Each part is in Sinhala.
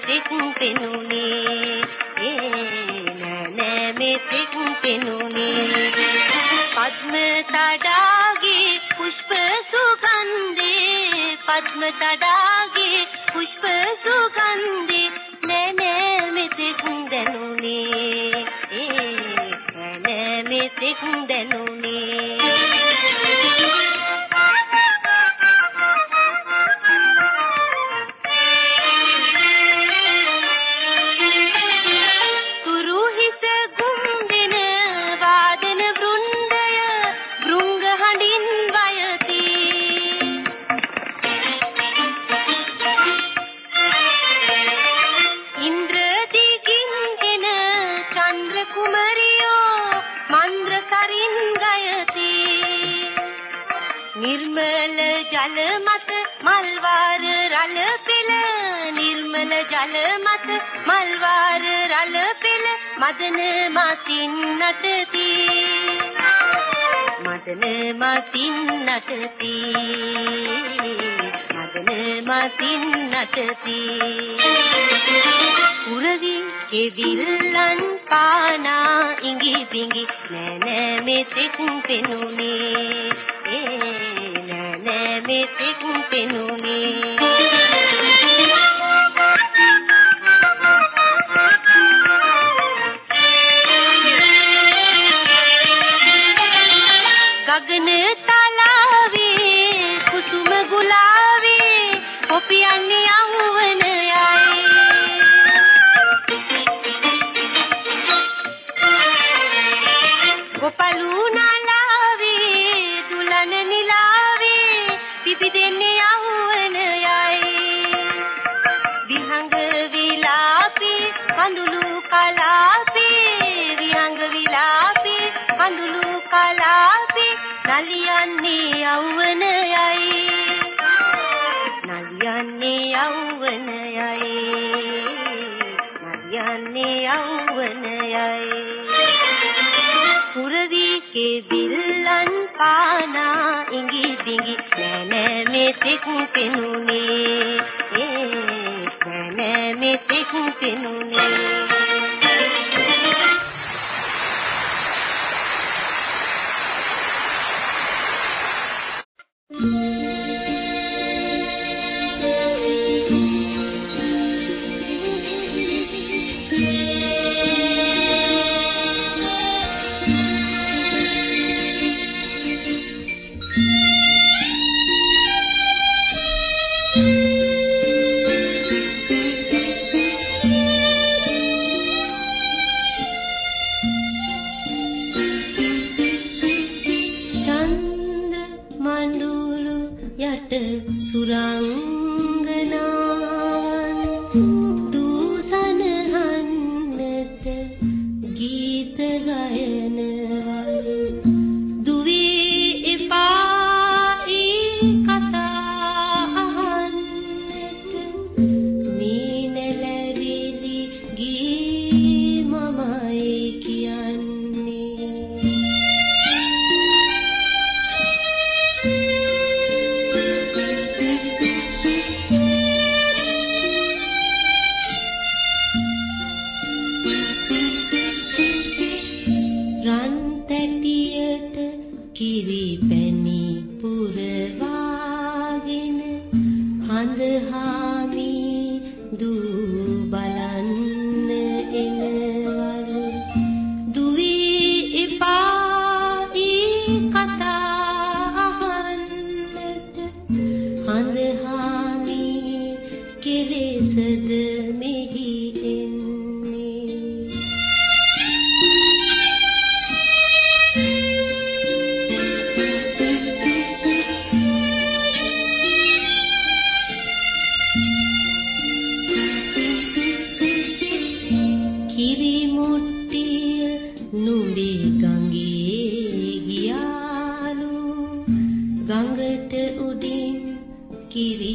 මෙතෙක් පෙනුනේ. ඒ නෑ නෑ මෙතෙක් පෙනුනේ. පద్ම තඩාගේ පුෂ්ප සුගන්ධේ පద్ම තඩාගේ පුෂ්ප සුගන්ධේ. කෙවිල්ලන් පානා ඉඟි බිඟි නෑ නෑ මෙතෙක් පෙනුනේ. ඒ නෑ නෑ මෙතෙක් පෙනුනේ. tikupinune e kana me tikupinune இருக்கிறேன்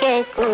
के को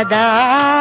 ಸದಾ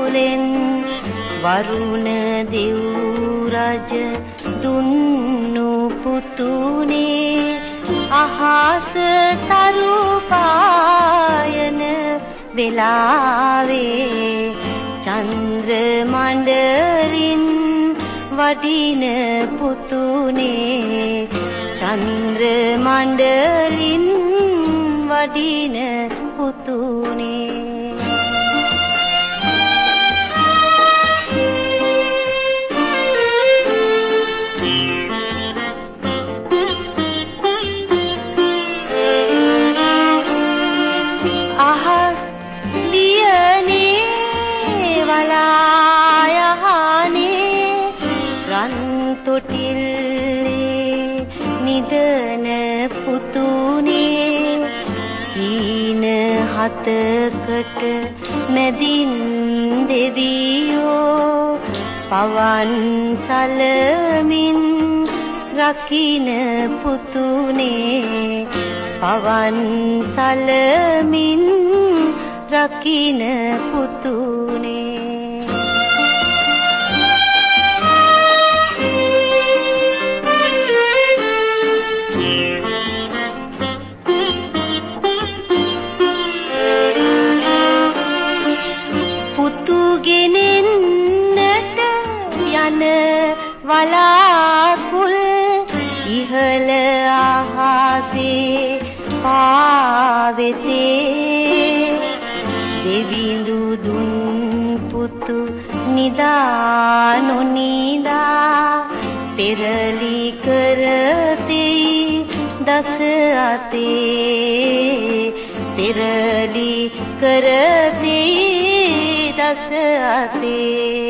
පතුලෙන් වරුණ දෙව් රජ දුන්නු පුතුනේ අහස තරු පායන වෙලාවේ චන්ද්‍ර මණ්ඩරින් වඩින පුතුනේ චන්ද්‍ර මණ්ඩලින් වඩින පුතුනේ හතකට මැදින් දෙවියෝ පවන් සලමින් රකින්න පුතුනේ පවන් සලමින් රකින්න පුතුනේ පාවෙතේ දෙවිඳු දුන් පුතු නිදා. නොනිදා පෙරලි කරතේ දස අතේ. පෙරලි කරතේ දස අතේ.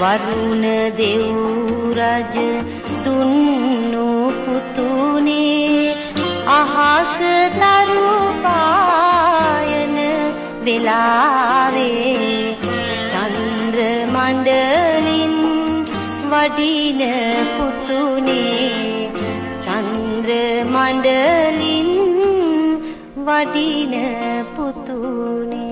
වරුණ දෙව් රජ දුන්නු පුතුනේ අහස තරු පායන වෙලාවේ චන්ද්‍ර මණ්ඩලින් වඩින පුතුනේ වඩලින් වඩින පුතුනේ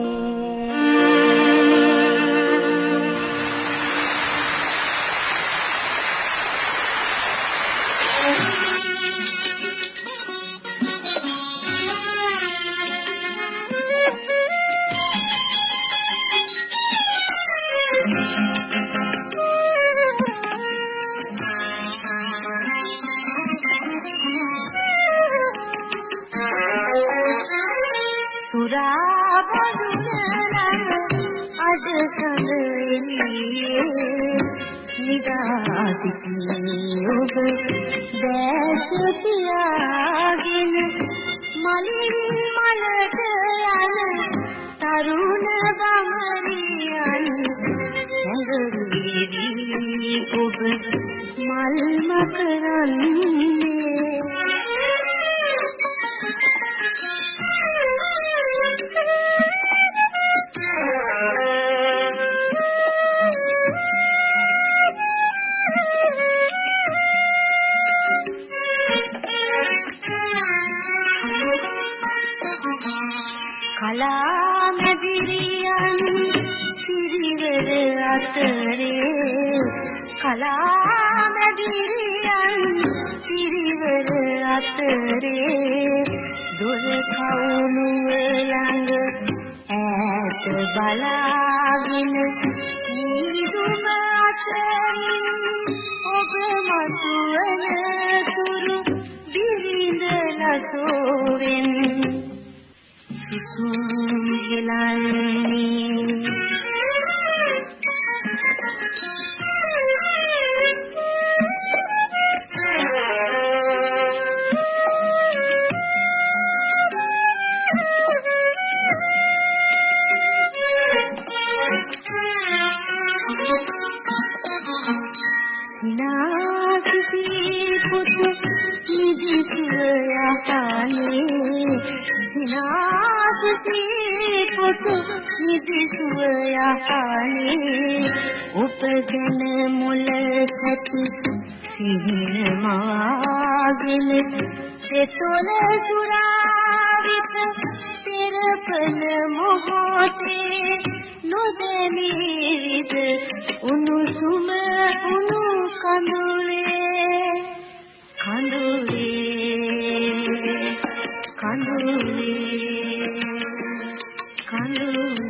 කියා සිටී ඔබ දැස පියාගෙන මලින් මලට යන තරුණ ගමනියන් ඇඟවිදී ඔබ මල් මකරන්නේ සිරියන් සිරිවර අතරේ කලාමැදිරියන් සිරිවර අතරේ දොර කවුළුවේ ළඟ ඈත බලාගෙන නිදුම අතරින් ඔබ මතුවන තුරු බිරිඳ නසෝවෙන් सुकून दिलाए යහනේ උපගෙන මුල සැටි සිහින මාගෙන සෙතොල සුරාවිත සිරපන මොහොතේ නොදැනීද? උණුසුම උණු කඳුලේ කඳුලේ කඳුලේ කඳුලේ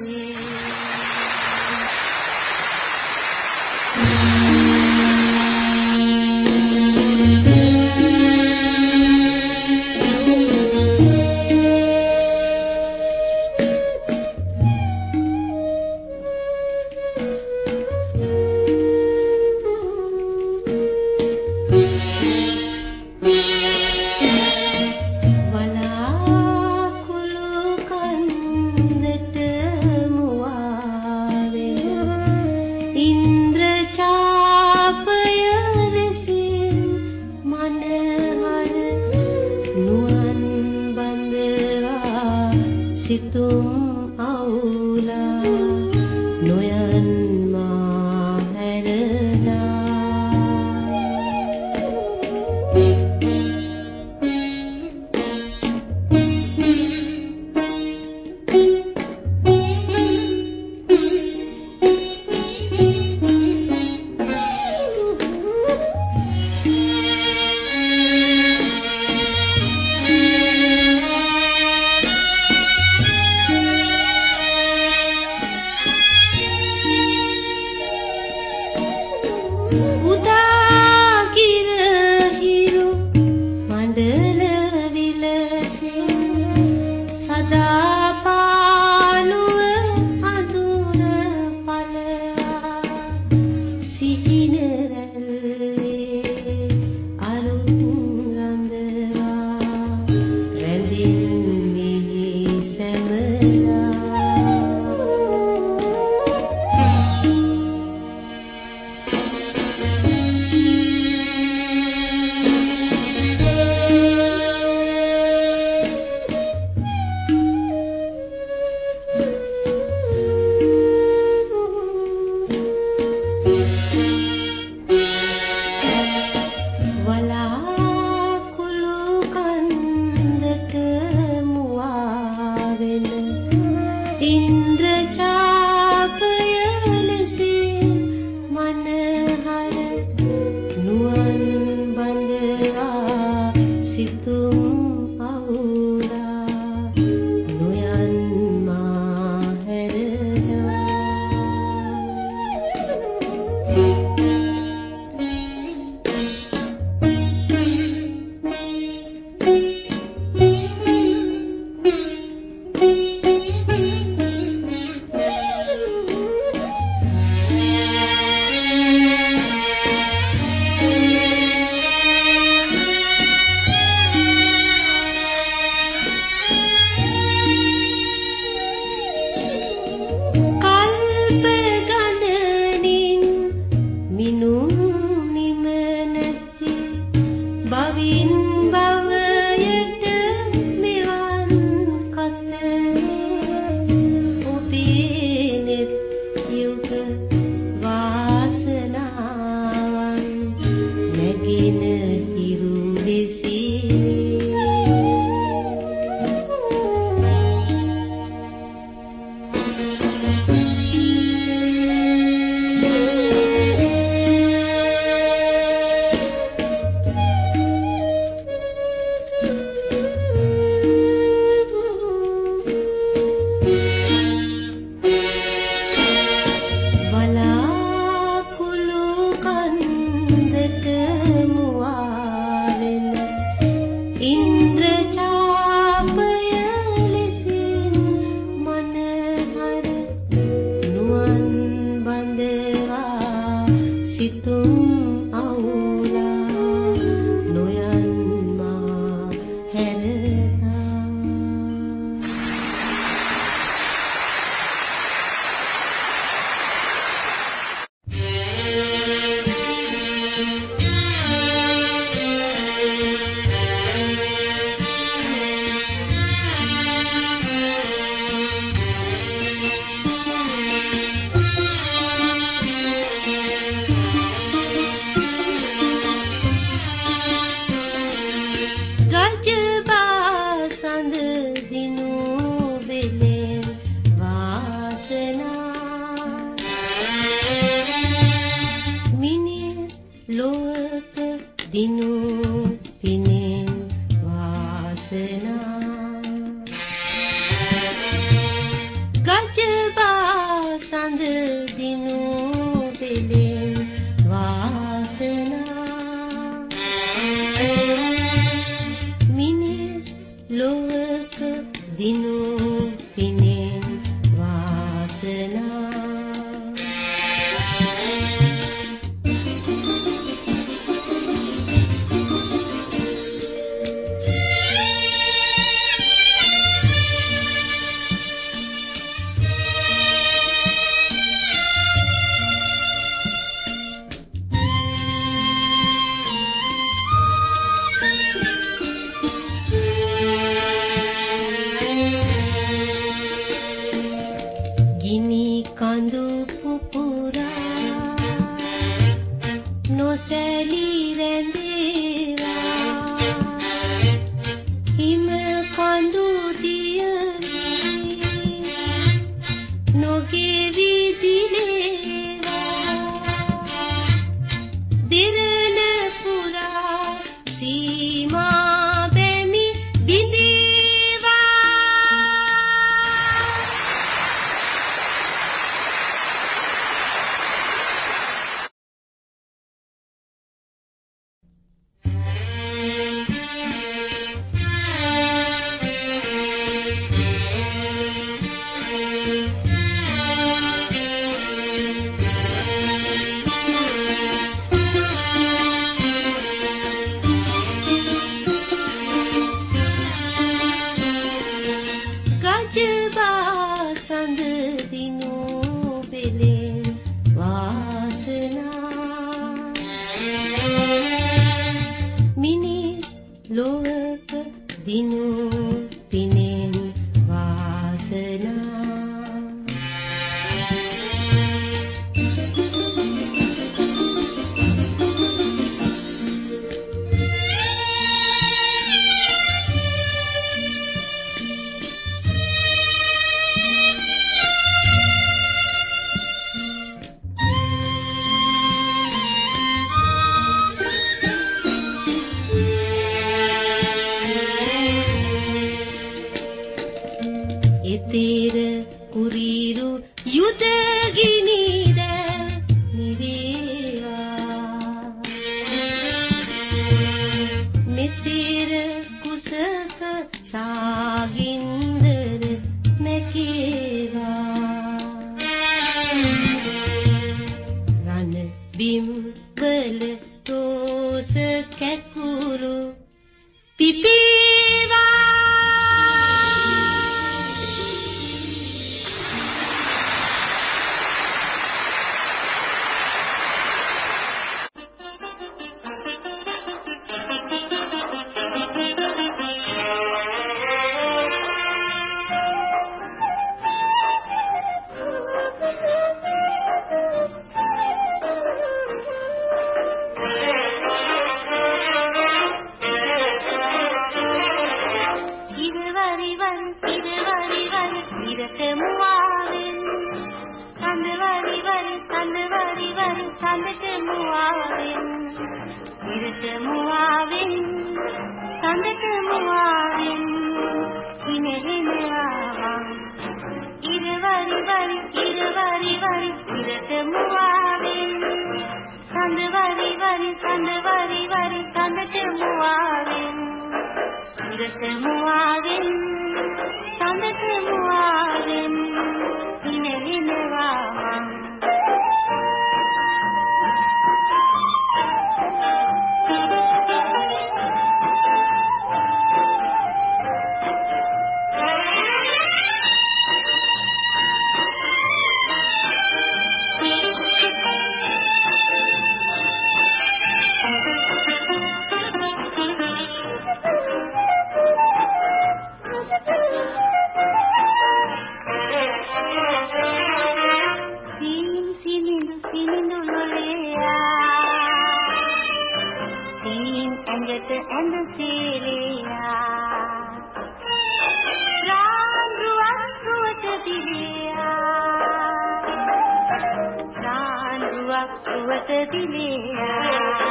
කුවට දිලියා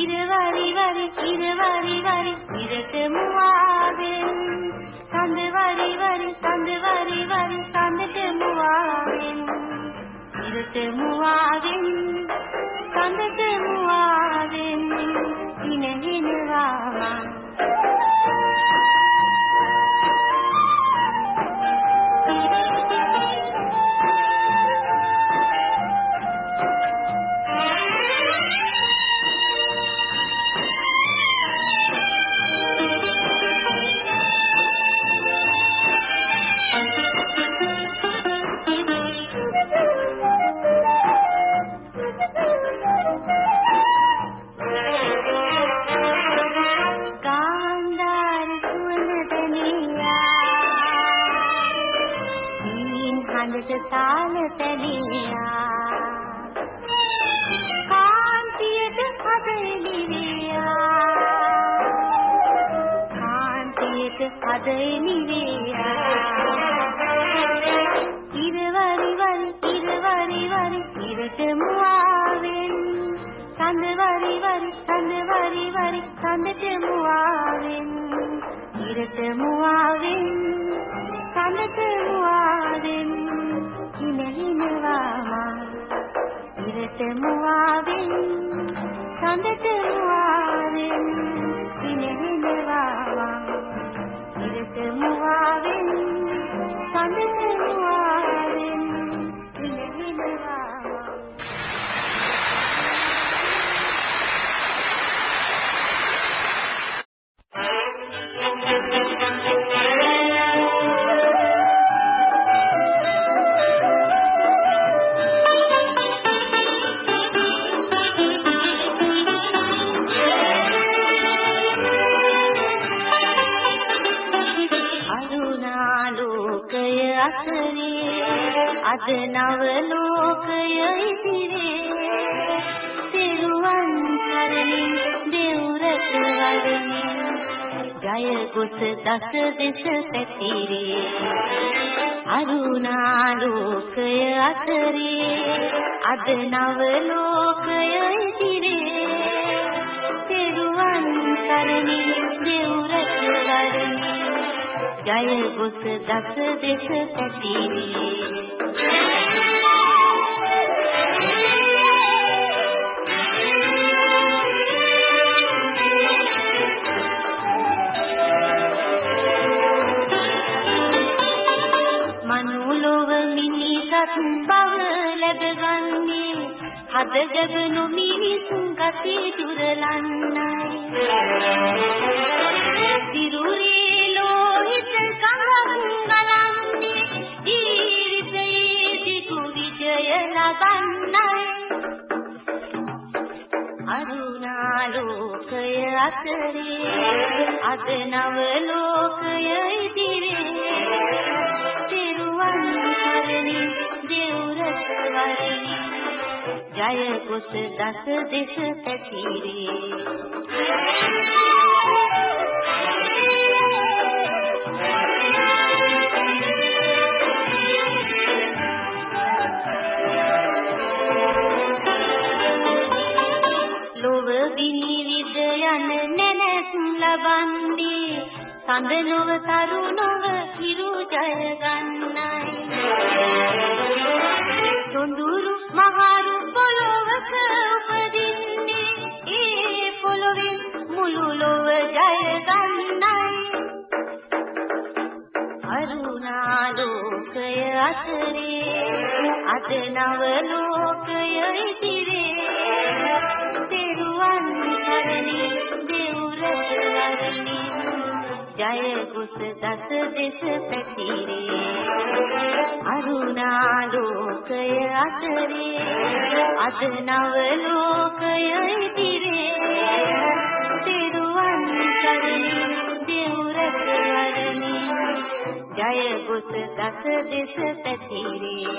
ඉරවරි වරි ඉරවරි වරි ඉරට මුවාවෙන් සඳවරි වරි සඳවරි වරි සඳට මුවාවෙන් ඉරට මුවාවෙන් සඳට මුවාවෙන් ඉනහිනවා මං காதை நிவேரா இருவரி வரி இருவரி வரி இருட்டு மூவாவில் தந்து வரி வரி தந்து வரி வரி தந்துட்டு மூவாவில் இருட்டு மூவாவில் தந்துட்டு மூவாவில் இணையினுவாமா இருட்டு மூவாவில் தந்துட்டு மூவாவில் කරේ අද නව ලෝකය ඉදිරේ පෙරුවන් කරණි දෙවුරට වරණි ජය ගොස දස දෙස පැතිරේ. හදගබනු මිනිසුන් කසේ දුරලන්නයි දිරුරේ ලෝහිත කඳක් නලන්නේ ජීවිතයේ දිගු විජය ලබන්නයි. අරුණාලෝකය අතරේ අද නව ලෝකය ඉදිරියේ. තිරුවන් සරණි දෙව්රස වරණි ජය කුස දස දෙස පැතිරේ ලොව විවිධ යන නැනත් ලබන්නේ සඳ නොව තරු නොව හිරු ජය ගන්නයි සොඳුරු මහරු ඒ පොළොවේ මුළු ලොව ජය ගන්නයි. අරුණා ලෝකය අතරේ අද නව ලෝකය ඉදිරියේ පෙරුවන් කරණි දෙවුරට වරණි. ජය කුස දස දෙස පැතිරේ අරුණා ලෝකය අතරේ අද නව ලෝකය ඉදිරියේ පෙරුවන් කරණි දෙවුරට වරණි ජය කුස දස දෙස පැතිරේ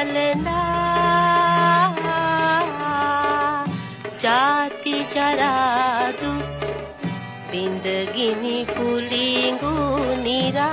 चलना जाति जरादु बिंदगिनी पुलिंगू निरा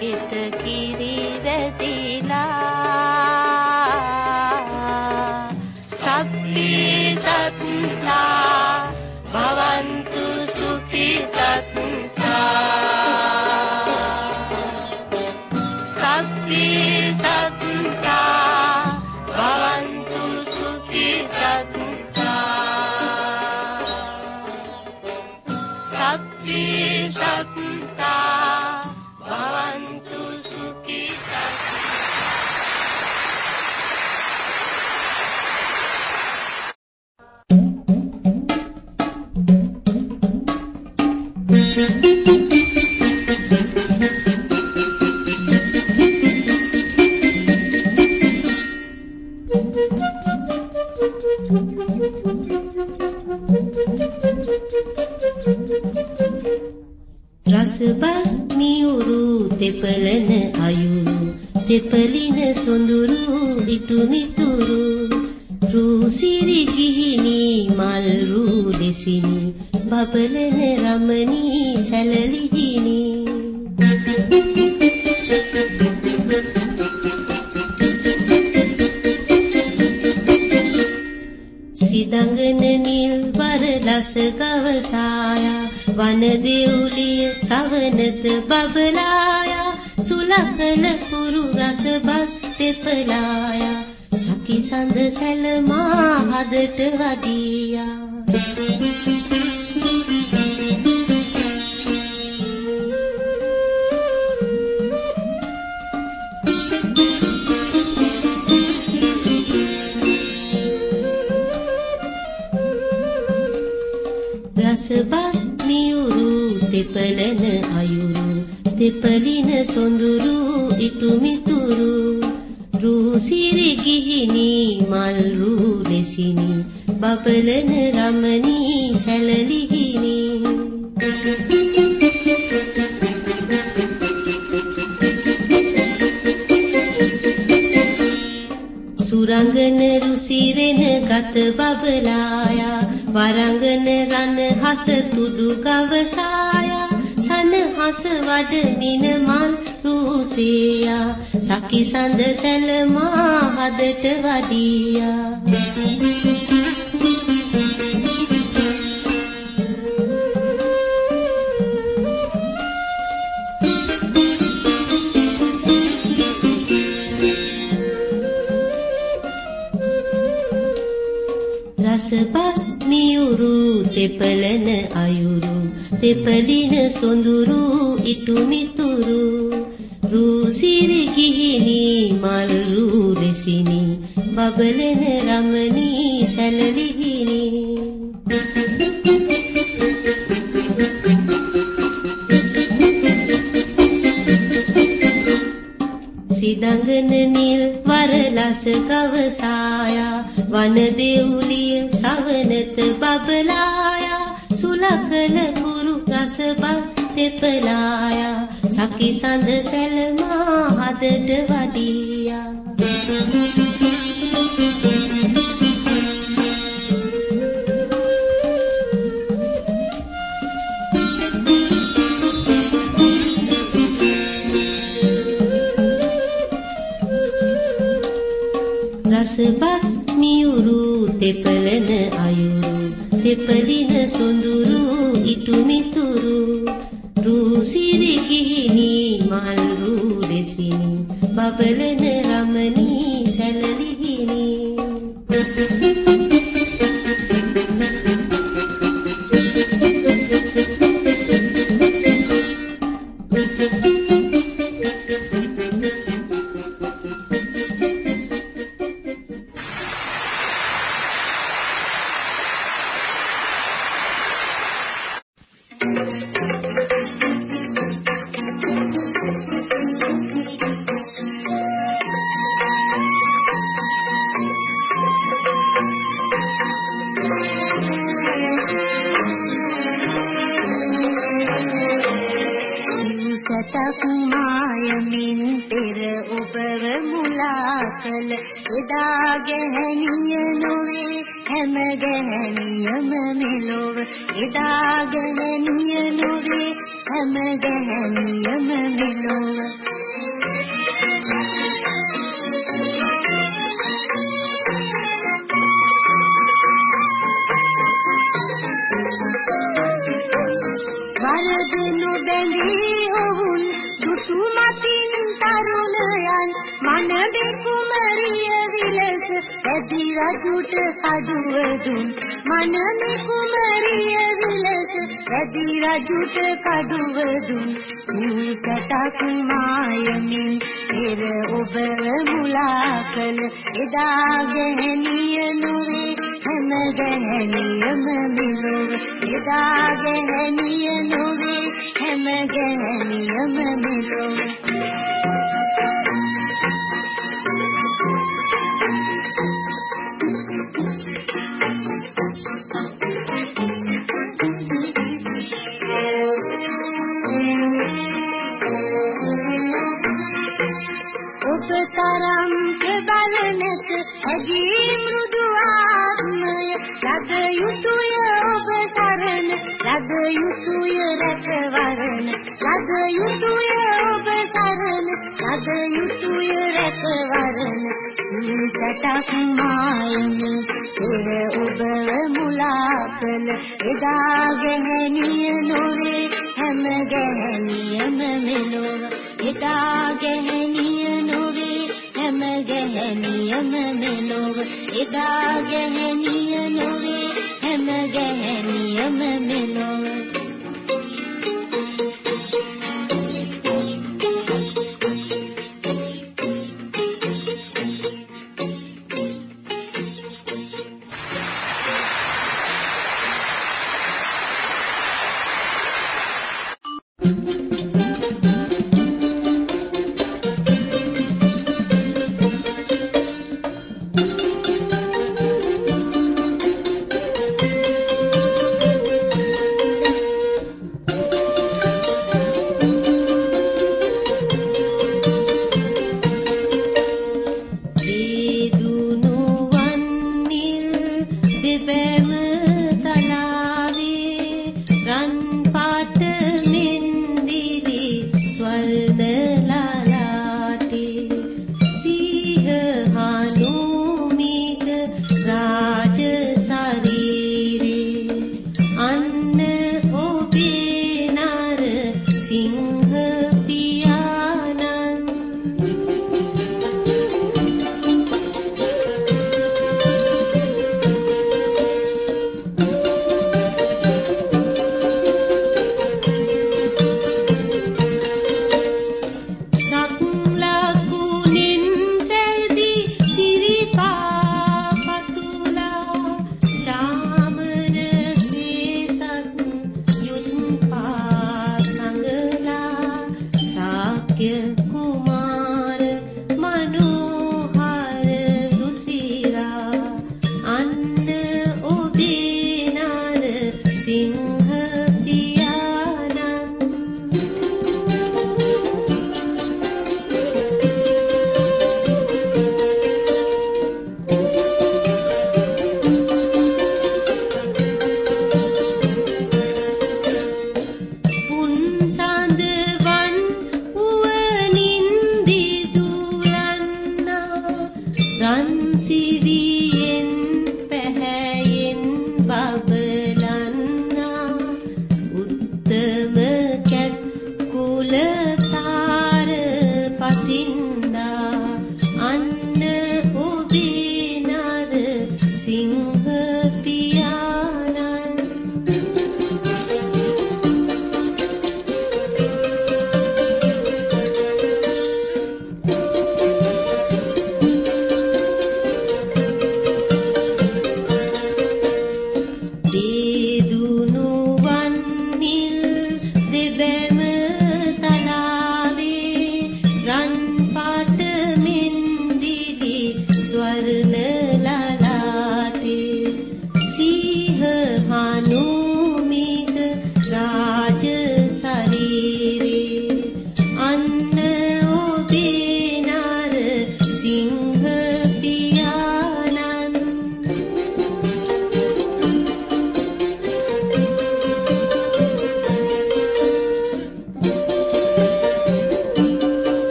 कित किरीरतिला දෙවනත බබලායා සුලසන කුරු රස බස් පෙපලායා. සකි සඳ සැලමා හදට වදී දෙපලින සොඳුරු ඉටු මිතුරු රූසිරි කිහිනී වරදිනු බැඳී ඔවුන් දුටු මතින් තරුණයන් මනදේ කුමරිය විලස ඇදි රජුට කඩුව දුන් මනනේ කුමරිය විලස ඇදි රජුට කඩුව දුන් නිකටක් මායමින් පෙර ඔබ මුලා කළ එදා ගැහණිය නොවේ. හැම ගැහණියම මෙලොව එදා ගැහණිය නොවේ හැම ගැහණියම මෙලොව ලද යුතුය ඔබ සරණ ලද යුතුය රැකවරණ ලද යුතුය ඔබ සරණ ලද යුතුය රැකවරණ සටක් මායමි පෙර ඔබව මුලා කළ එදා ගැහණිය නොවේ හැම ගැහණියම මෙලොව. එදා ගැහණිය නොවේ හැම ගැහණියම මෙලොව එදා ගැහණිය නොවේ හැම ගැහණියම